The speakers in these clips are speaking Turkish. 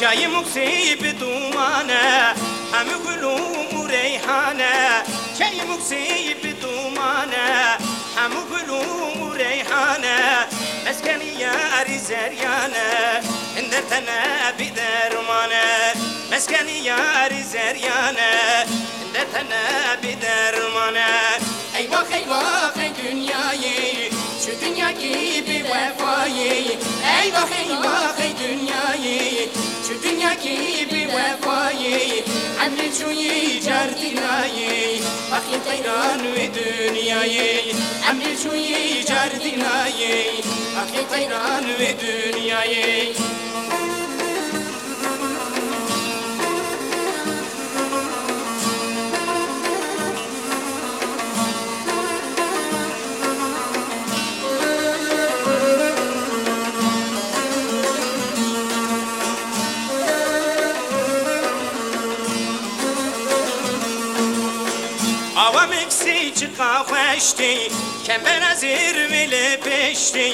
جای مکسی به دومانه همه گلوم و ریحانه جای مکسی به دومانه همه گلوم و ریحانه مسکنی یاری زریانه هندر تنه بی درمانه مسکنی یاری زریانه هندر تنه بی درمانه ای واخ ای واخ ای dünyayı Şu dünya gibi vefayı Ey Şu dünya gibi vefayı Emri çuyi cerdinayı Bakın tayran ve dünyayı Emri Ava miksi çıka خوشتی کمر از ویل پشتی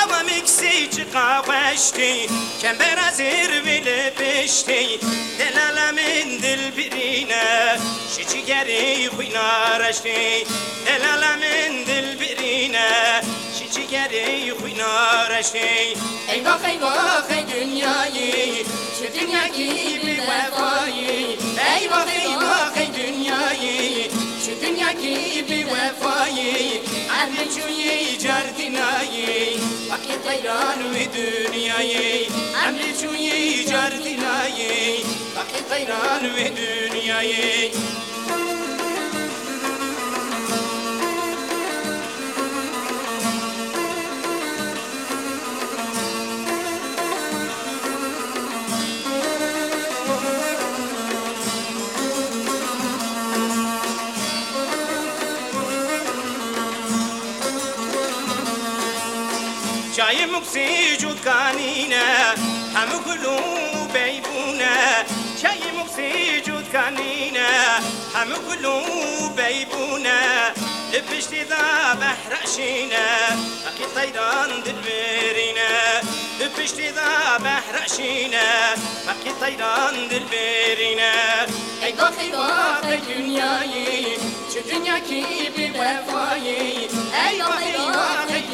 Ava miksi çıka خوشتی کمر از ویل پشتی دل علمین دل birine şiçi geri huynar eşti Del alemin dil birine şiçi geri huynar eşti Eyvah eyvah ey dünyayı Şu dünya gibi vefayı Gibi vefayı Ahli çuyi cardinayı Vakit hayran ve dünyayı Ahli çuyi cardinayı Vakit hayran ve dünyayı شاي مكسي جود كانينا هم قلوبي بيبونا شاي مكسي جود كانينا هم قلوبي بيبونا لبشت ذا بحر أكيد طيران دلبرينا لبشت ذا بحر أكيد طيران دلبرينا أي باخي باخي دنياي شو دنيا كي بوفاي أي باخي باخي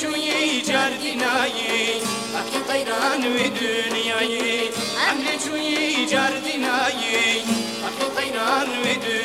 چوی جردینایی اکی قیران وی دنیایی امن چوی جردینایی اکی قیران وی دنیایی